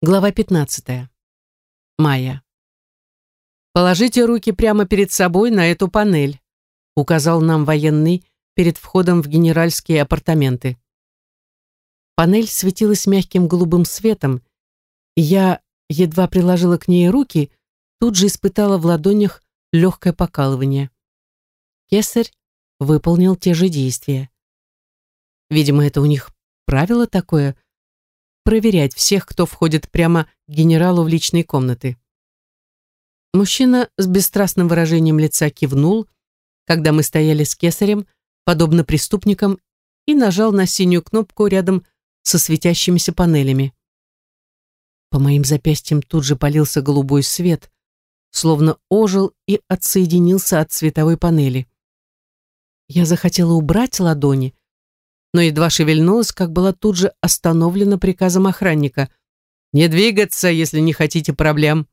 Глава 15. Майя. «Положите руки прямо перед собой на эту панель», указал нам военный перед входом в генеральские апартаменты. Панель светилась мягким голубым светом, и я едва приложила к ней руки, тут же испытала в ладонях легкое покалывание. Кесарь выполнил те же действия. Видимо, это у них правило такое — проверять всех, кто входит прямо к генералу в личные комнаты. Мужчина с бесстрастным выражением лица кивнул, когда мы стояли с кесарем, подобно преступникам, и нажал на синюю кнопку рядом со светящимися панелями. По моим запястьям тут же полился голубой свет, словно ожил и отсоединился от световой панели. Я захотела убрать ладони, но едва шевельнулась, как была тут же остановлена приказом охранника. «Не двигаться, если не хотите проблем!»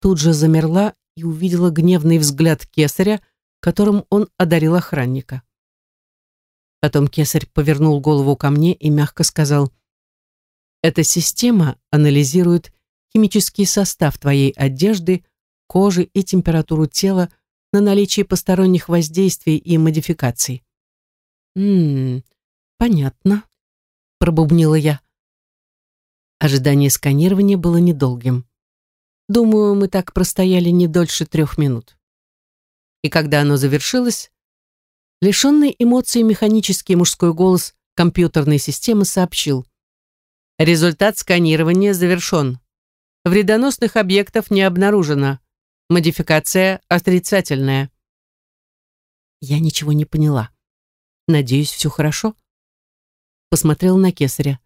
Тут же замерла и увидела гневный взгляд кесаря, которым он одарил охранника. Потом кесарь повернул голову ко мне и мягко сказал, «Эта система анализирует химический состав твоей одежды, кожи и температуру тела на наличие посторонних воздействий и модификаций. «Ммм, понятно», — пробубнила я. Ожидание сканирования было недолгим. Думаю, мы так простояли не дольше трех минут. И когда оно завершилось, лишенный эмоций механический мужской голос компьютерной системы сообщил. Результат сканирования завершен. Вредоносных объектов не обнаружено. Модификация отрицательная. Я ничего не поняла. Надеюсь, все хорошо?» Посмотрел на кесаря.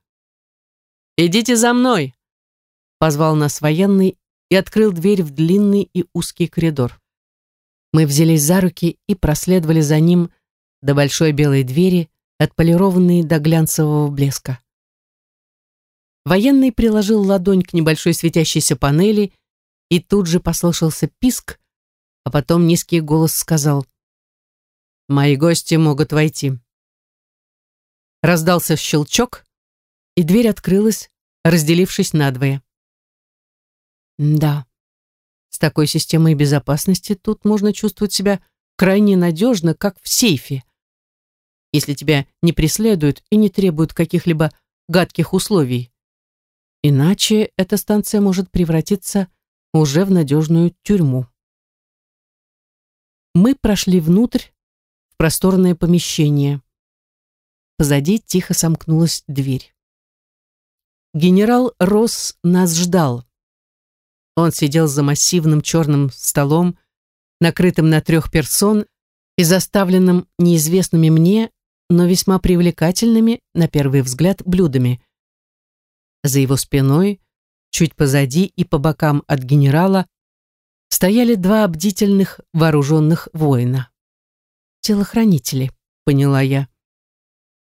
«Идите за мной!» Позвал нас военный и открыл дверь в длинный и узкий коридор. Мы взялись за руки и проследовали за ним до большой белой двери, отполированной до глянцевого блеска. Военный приложил ладонь к небольшой светящейся панели, и тут же послышался писк, а потом низкий голос сказал — Мои гости могут войти. Раздался щелчок, и дверь открылась, разделившись надвое. Да, с такой системой безопасности тут можно чувствовать себя крайне надежно, как в сейфе. Если тебя не преследуют и не требуют каких-либо гадких условий. Иначе эта станция может превратиться уже в надежную тюрьму. Мы прошли внутрь, просторное помещение. Позади тихо сомкнулась дверь. Генерал Росс нас ждал. Он сидел за массивным черным столом, накрытым на трех персон и заставленным неизвестными мне, но весьма привлекательными, на первый взгляд, блюдами. За его спиной, чуть позади и по бокам от генерала, стояли два бдительных вооруженных воина телохранители, поняла я.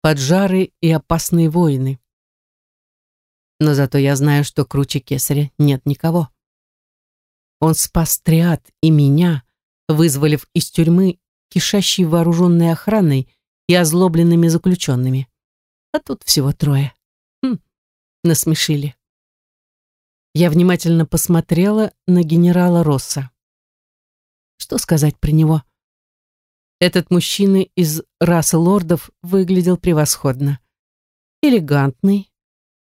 Поджары и опасные воины. Но зато я знаю, что круче кесаря нет никого. Он спас триад и меня, вызволив из тюрьмы кишащей вооруженной охраной и озлобленными заключенными. А тут всего трое. Хм, насмешили. Я внимательно посмотрела на генерала Росса. Что сказать про него? Этот мужчина из расы лордов выглядел превосходно. Элегантный,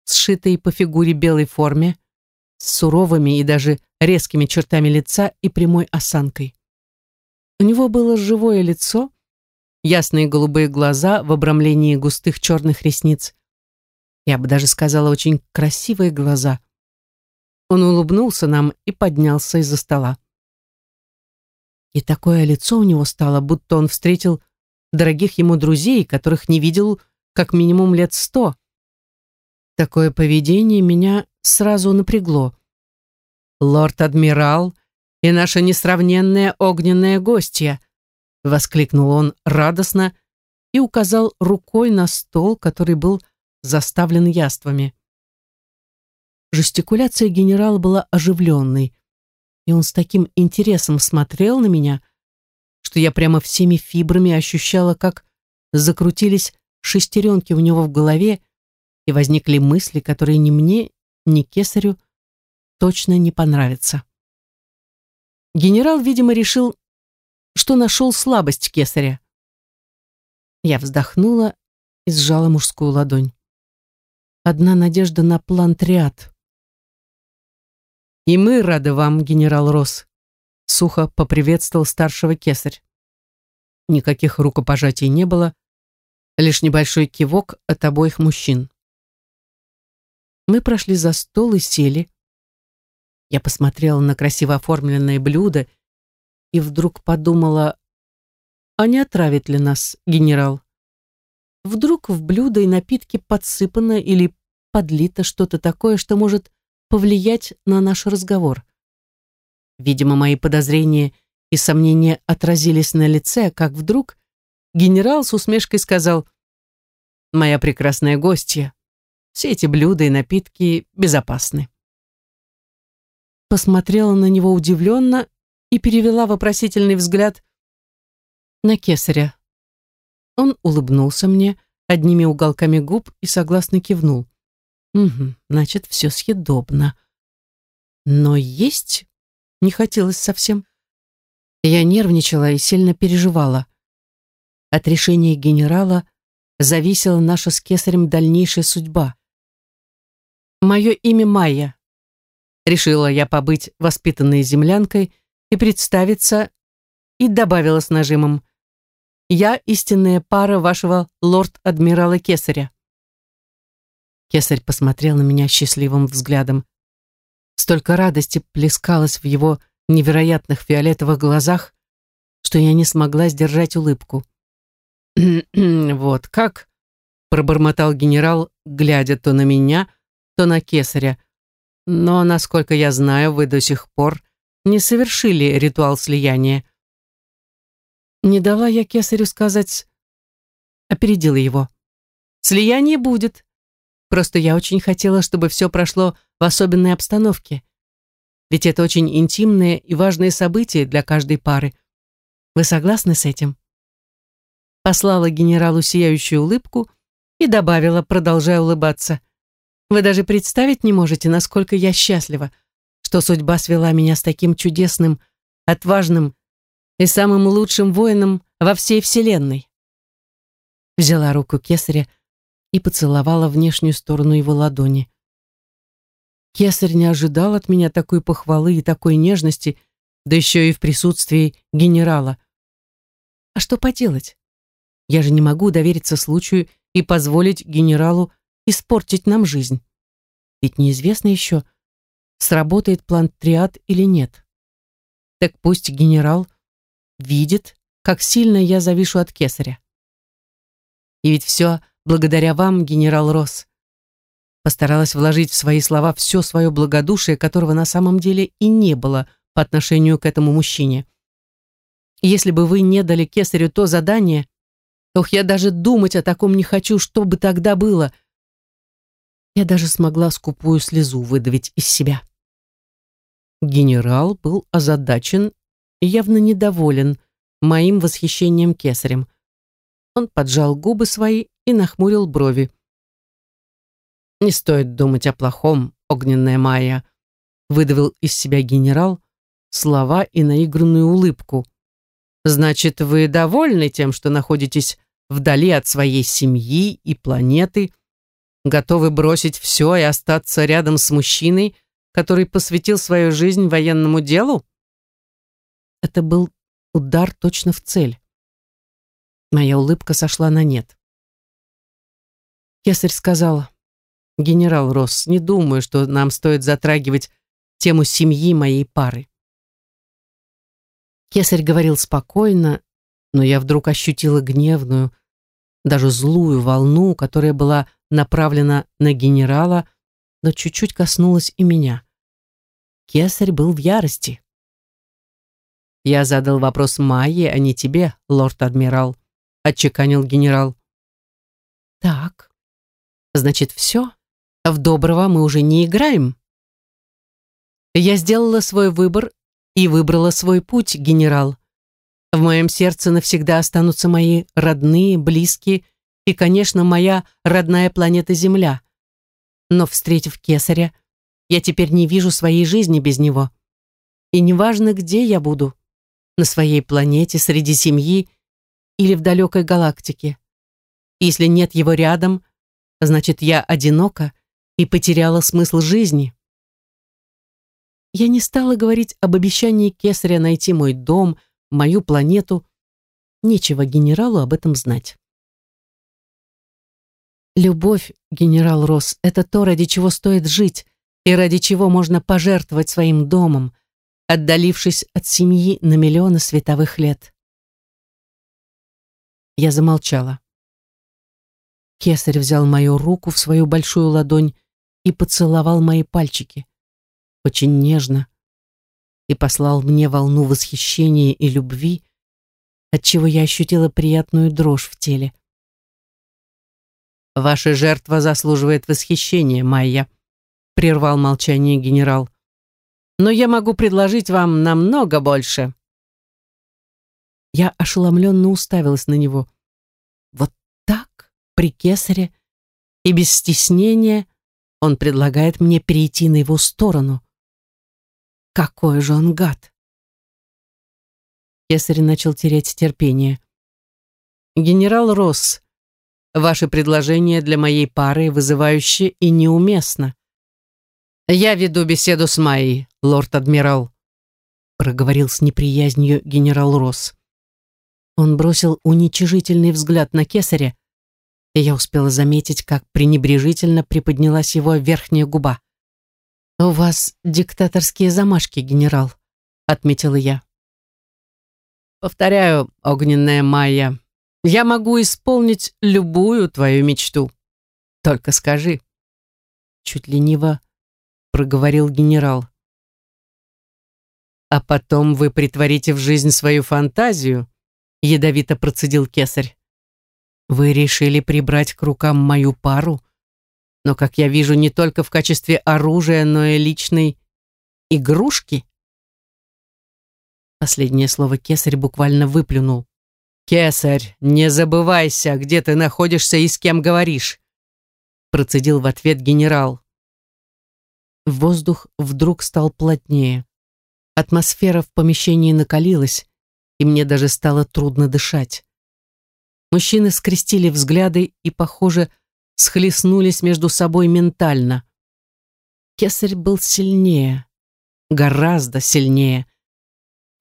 сшитый по фигуре белой форме, с суровыми и даже резкими чертами лица и прямой осанкой. У него было живое лицо, ясные голубые глаза в обрамлении густых черных ресниц. Я бы даже сказала, очень красивые глаза. Он улыбнулся нам и поднялся из-за стола. И такое лицо у него стало, будто он встретил дорогих ему друзей, которых не видел как минимум лет сто. Такое поведение меня сразу напрягло. «Лорд-адмирал и наша несравненная огненная гостья!» — воскликнул он радостно и указал рукой на стол, который был заставлен яствами. Жестикуляция генерала была оживленной и он с таким интересом смотрел на меня, что я прямо всеми фибрами ощущала, как закрутились шестеренки у него в голове, и возникли мысли, которые ни мне, ни кесарю точно не понравится. Генерал, видимо, решил, что нашел слабость кесаря. Я вздохнула и сжала мужскую ладонь. Одна надежда на план триад. «И мы рады вам, генерал Росс», — сухо поприветствовал старшего кесарь. Никаких рукопожатий не было, лишь небольшой кивок от обоих мужчин. Мы прошли за стол и сели. Я посмотрела на красиво оформленное блюдо и вдруг подумала, а не отравит ли нас генерал? Вдруг в блюдо и напитки подсыпано или подлито что-то такое, что может повлиять на наш разговор. Видимо, мои подозрения и сомнения отразились на лице, как вдруг генерал с усмешкой сказал «Моя прекрасная гостья, все эти блюда и напитки безопасны». Посмотрела на него удивленно и перевела вопросительный взгляд на кесаря. Он улыбнулся мне одними уголками губ и согласно кивнул. Угу, значит, все съедобно. Но есть не хотелось совсем. Я нервничала и сильно переживала. От решения генерала зависела наша с кесарем дальнейшая судьба. Мое имя Майя. Решила я побыть воспитанной землянкой и представиться, и добавила с нажимом. Я истинная пара вашего лорд-адмирала Кесаря. Кесарь посмотрел на меня счастливым взглядом. Столько радости плескалось в его невероятных фиолетовых глазах, что я не смогла сдержать улыбку. «Вот как?» — пробормотал генерал, глядя то на меня, то на кесаря. «Но, насколько я знаю, вы до сих пор не совершили ритуал слияния». Не дала я кесарю сказать, опередила его. «Слияние будет, Просто я очень хотела, чтобы все прошло в особенной обстановке. Ведь это очень интимное и важное событие для каждой пары. Вы согласны с этим? Послала генералу сияющую улыбку и добавила, продолжая улыбаться. Вы даже представить не можете, насколько я счастлива, что судьба свела меня с таким чудесным, отважным и самым лучшим воином во всей вселенной. Взяла руку кесаря и поцеловала внешнюю сторону его ладони. Кесарь не ожидал от меня такой похвалы и такой нежности, да еще и в присутствии генерала. А что поделать? Я же не могу довериться случаю и позволить генералу испортить нам жизнь. Ведь неизвестно еще, сработает план триад или нет. Так пусть генерал видит, как сильно я завишу от кесаря. И ведь все благодаря вам, генерал Росс. Постаралась вложить в свои слова все свое благодушие, которого на самом деле и не было по отношению к этому мужчине. Если бы вы не дали кесарю то задание, ох, я даже думать о таком не хочу, что бы тогда было. Я даже смогла скупую слезу выдавить из себя. Генерал был озадачен и явно недоволен моим восхищением кесарем. Он поджал губы свои и нахмурил брови. «Не стоит думать о плохом, огненная Майя», выдавил из себя генерал слова и наигранную улыбку. «Значит, вы довольны тем, что находитесь вдали от своей семьи и планеты, готовы бросить все и остаться рядом с мужчиной, который посвятил свою жизнь военному делу?» Это был удар точно в цель. Моя улыбка сошла на нет. Кесарь сказал, «Генерал Росс, не думаю, что нам стоит затрагивать тему семьи моей пары». Кесарь говорил спокойно, но я вдруг ощутила гневную, даже злую волну, которая была направлена на генерала, но чуть-чуть коснулась и меня. Кесарь был в ярости. «Я задал вопрос Майе, а не тебе, лорд-адмирал», — отчеканил генерал. «Так, Значит, все? В доброго мы уже не играем? Я сделала свой выбор и выбрала свой путь, генерал. В моем сердце навсегда останутся мои родные, близкие и, конечно, моя родная планета Земля. Но, встретив кесаря, Я теперь не вижу своей жизни без него. И неважно, где я буду, на своей планете, среди семьи или в далекой галактике. Если нет его рядом, значит, я одинока и потеряла смысл жизни. Я не стала говорить об обещании Кесаря найти мой дом, мою планету. Нечего генералу об этом знать. Любовь, генерал Росс, это то, ради чего стоит жить и ради чего можно пожертвовать своим домом, отдалившись от семьи на миллионы световых лет. Я замолчала. Кесарь взял мою руку в свою большую ладонь и поцеловал мои пальчики. Очень нежно. И послал мне волну восхищения и любви, отчего я ощутила приятную дрожь в теле. «Ваша жертва заслуживает восхищения, Майя», — прервал молчание генерал. «Но я могу предложить вам намного больше». Я ошеломленно уставилась на него. При кесаре, и без стеснения он предлагает мне перейти на его сторону. Какой же он гад! Кесарь начал терять терпение. «Генерал Росс, ваше предложение для моей пары вызывающе и неуместно. Я веду беседу с Майей, лорд-адмирал», проговорил с неприязнью генерал Росс. Он бросил уничижительный взгляд на кесаря, и я успела заметить, как пренебрежительно приподнялась его верхняя губа. «У вас диктаторские замашки, генерал», — отметила я. «Повторяю, огненная Майя, я могу исполнить любую твою мечту. Только скажи». Чуть лениво проговорил генерал. «А потом вы притворите в жизнь свою фантазию», ядовито процедил кесарь. Вы решили прибрать к рукам мою пару, но, как я вижу, не только в качестве оружия, но и личной игрушки. Последнее слово кесарь буквально выплюнул. «Кесарь, не забывайся, где ты находишься и с кем говоришь», процедил в ответ генерал. Воздух вдруг стал плотнее. Атмосфера в помещении накалилась, и мне даже стало трудно дышать. Мужчины скрестили взгляды и, похоже, схлестнулись между собой ментально. Кесарь был сильнее, гораздо сильнее.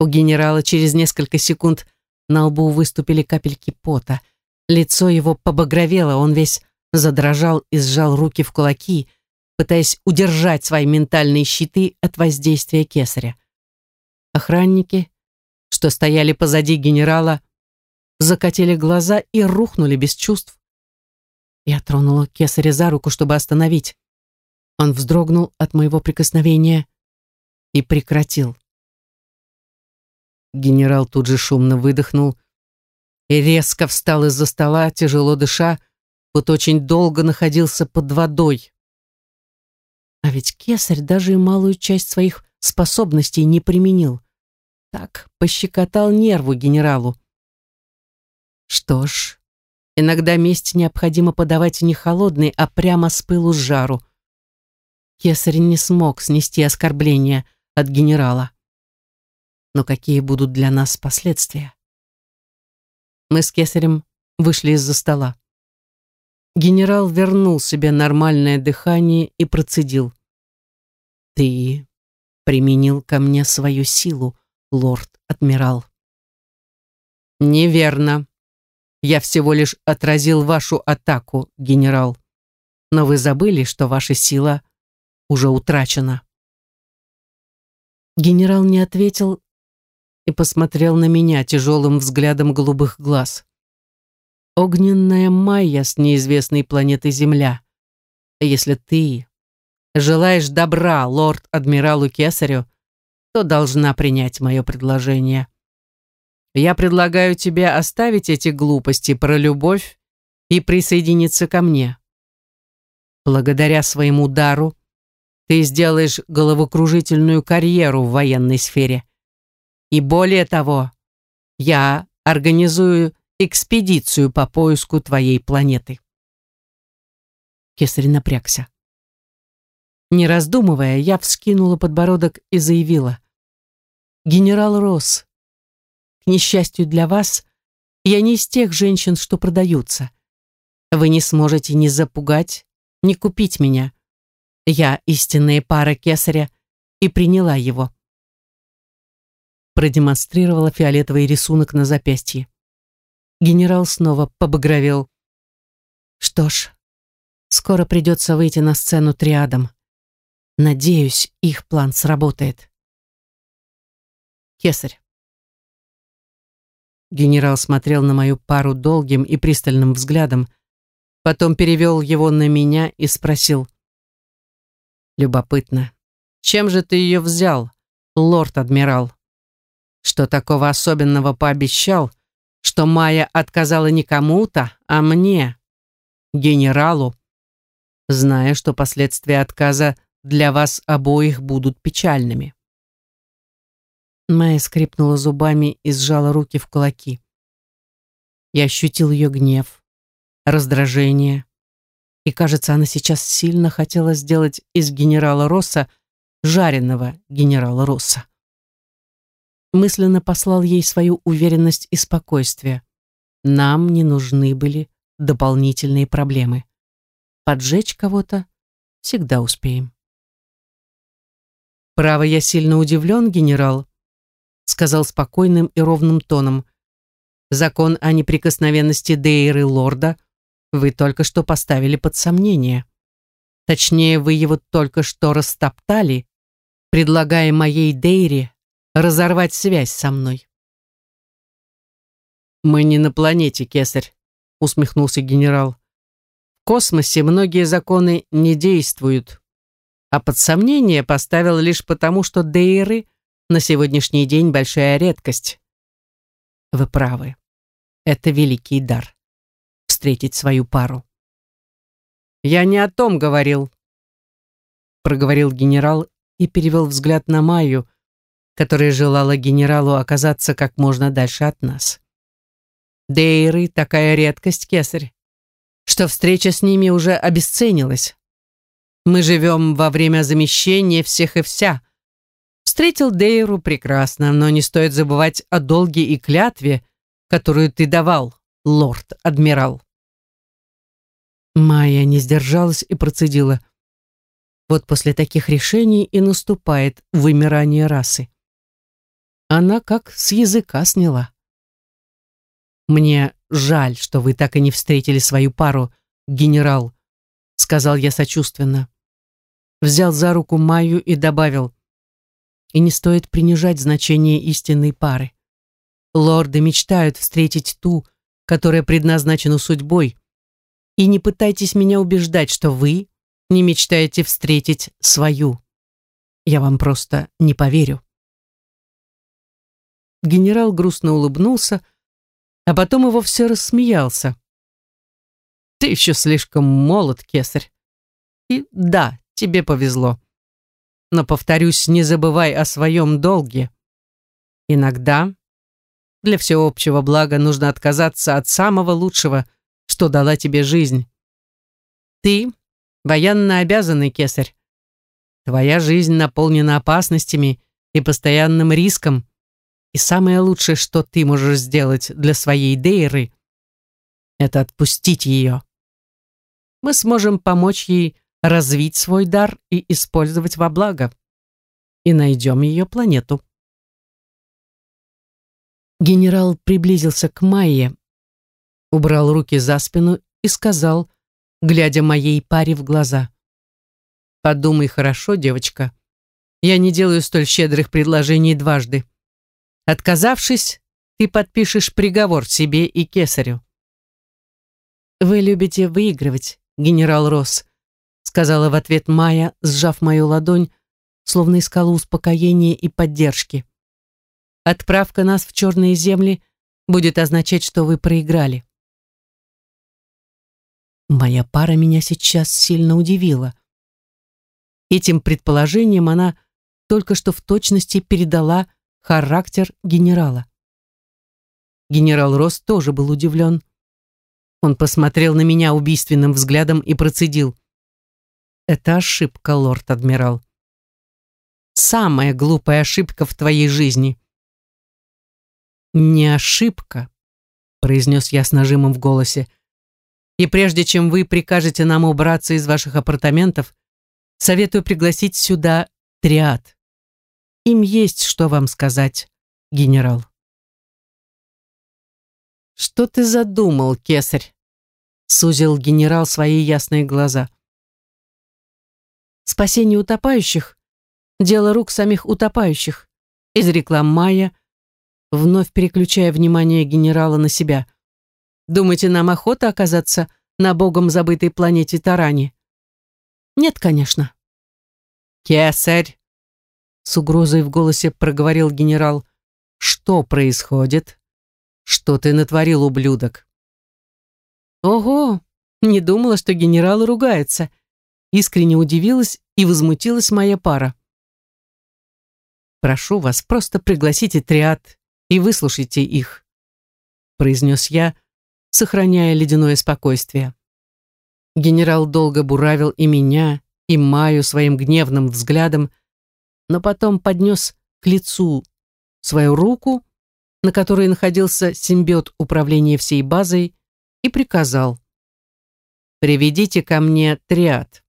У генерала через несколько секунд на лбу выступили капельки пота. Лицо его побагровело, он весь задрожал и сжал руки в кулаки, пытаясь удержать свои ментальные щиты от воздействия кесаря. Охранники, что стояли позади генерала, закатили глаза и рухнули без чувств. Я тронула кесаря за руку, чтобы остановить. Он вздрогнул от моего прикосновения и прекратил. Генерал тут же шумно выдохнул и резко встал из-за стола, тяжело дыша, вот очень долго находился под водой. А ведь кесарь даже и малую часть своих способностей не применил. Так пощекотал нерву генералу. Что ж, иногда месть необходимо подавать не холодной, а прямо с пылу с жару. Кесарь не смог снести оскорбления от генерала. Но какие будут для нас последствия? Мы с Кесарем вышли из-за стола. Генерал вернул себе нормальное дыхание и процедил. «Ты применил ко мне свою силу, лорд-адмирал. Неверно. Я всего лишь отразил вашу атаку, генерал. Но вы забыли, что ваша сила уже утрачена. Генерал не ответил и посмотрел на меня тяжелым взглядом голубых глаз. Огненная Майя с неизвестной планеты Земля. Если ты желаешь добра лорд-адмиралу Кесарю, то должна принять мое предложение. Я предлагаю тебе оставить эти глупости про любовь и присоединиться ко мне. Благодаря своему дару ты сделаешь головокружительную карьеру в военной сфере. И более того, я организую экспедицию по поиску твоей планеты. Кесарь напрягся. Не раздумывая, я вскинула подбородок и заявила. «Генерал Росс, несчастью для вас, я не из тех женщин, что продаются. Вы не сможете ни запугать, ни купить меня. Я истинная пара кесаря и приняла его». Продемонстрировала фиолетовый рисунок на запястье. Генерал снова побагровел. «Что ж, скоро придется выйти на сцену триадом. Надеюсь, их план сработает. Кесарь. Генерал смотрел на мою пару долгим и пристальным взглядом, потом перевел его на меня и спросил. «Любопытно, чем же ты ее взял, лорд-адмирал? Что такого особенного пообещал, что Майя отказала не кому-то, а мне, генералу, зная, что последствия отказа – для вас обоих будут печальными. Майя скрипнула зубами и сжала руки в кулаки. Я ощутил ее гнев, раздражение, и, кажется, она сейчас сильно хотела сделать из генерала Росса жареного генерала Росса. Мысленно послал ей свою уверенность и спокойствие. Нам не нужны были дополнительные проблемы. Поджечь кого-то всегда успеем. «Право, я сильно удивлен, генерал», сказал спокойным и ровным тоном. «Закон о неприкосновенности Дейры Лорда вы только что поставили под сомнение. Точнее, вы его только что растоптали, предлагая моей Дейре разорвать связь со мной». «Мы не на планете, Кесарь», усмехнулся генерал. «В космосе многие законы не действуют а под сомнение поставил лишь потому, что дейры на сегодняшний день большая редкость. Вы правы. Это великий дар — встретить свою пару. «Я не о том говорил», — проговорил генерал и перевел взгляд на Майю, которая желала генералу оказаться как можно дальше от нас. Дейры — такая редкость, кесарь, что встреча с ними уже обесценилась. Мы живем во время замещения всех и вся. Встретил Дейру прекрасно, но не стоит забывать о долге и клятве, которую ты давал, лорд-адмирал. Майя не сдержалась и процедила. Вот после таких решений и наступает вымирание расы. Она как с языка сняла. «Мне жаль, что вы так и не встретили свою пару, генерал», сказал я сочувственно взял за руку Майю и добавил, «И не стоит принижать значение истинной пары. Лорды мечтают встретить ту, которая предназначена судьбой, и не пытайтесь меня убеждать, что вы не мечтаете встретить свою. Я вам просто не поверю». Генерал грустно улыбнулся, а потом его все рассмеялся. «Ты еще слишком молод, кесарь. И да, тебе повезло. Но, повторюсь, не забывай о своем долге. Иногда для всеобщего блага нужно отказаться от самого лучшего, что дала тебе жизнь. Ты военно обязанный кесарь. Твоя жизнь наполнена опасностями и постоянным риском, и самое лучшее, что ты можешь сделать для своей Дейры, это отпустить ее. Мы сможем помочь ей развить свой дар и использовать во благо. И найдем ее планету. Генерал приблизился к Майе, убрал руки за спину и сказал, глядя моей паре в глаза. «Подумай хорошо, девочка. Я не делаю столь щедрых предложений дважды. Отказавшись, ты подпишешь приговор себе и кесарю». «Вы любите выигрывать, генерал Росс», сказала в ответ Майя, сжав мою ладонь, словно искала успокоения и поддержки. Отправка нас в черные земли будет означать, что вы проиграли. Моя пара меня сейчас сильно удивила. Этим предположением она только что в точности передала характер генерала. Генерал Рос тоже был удивлен. Он посмотрел на меня убийственным взглядом и процедил. Это ошибка, лорд-адмирал. Самая глупая ошибка в твоей жизни. Не ошибка, произнес я с нажимом в голосе. И прежде чем вы прикажете нам убраться из ваших апартаментов, советую пригласить сюда триад. Им есть что вам сказать, генерал. Что ты задумал, кесарь? Сузил генерал свои ясные глаза. Спасение утопающих — дело рук самих утопающих, изрекла Майя, вновь переключая внимание генерала на себя. Думаете, нам охота оказаться на богом забытой планете Тарани? Нет, конечно. Кесарь! С угрозой в голосе проговорил генерал. Что происходит? Что ты натворил, ублюдок? Ого! Не думала, что генерал ругается. Искренне удивилась и возмутилась моя пара. Прошу вас, просто пригласите триад и выслушайте их, произнес я, сохраняя ледяное спокойствие. Генерал долго буравил и меня, и Маю своим гневным взглядом, но потом поднес к лицу свою руку, на которой находился симбиот управления всей базой, и приказал «Приведите ко мне триад».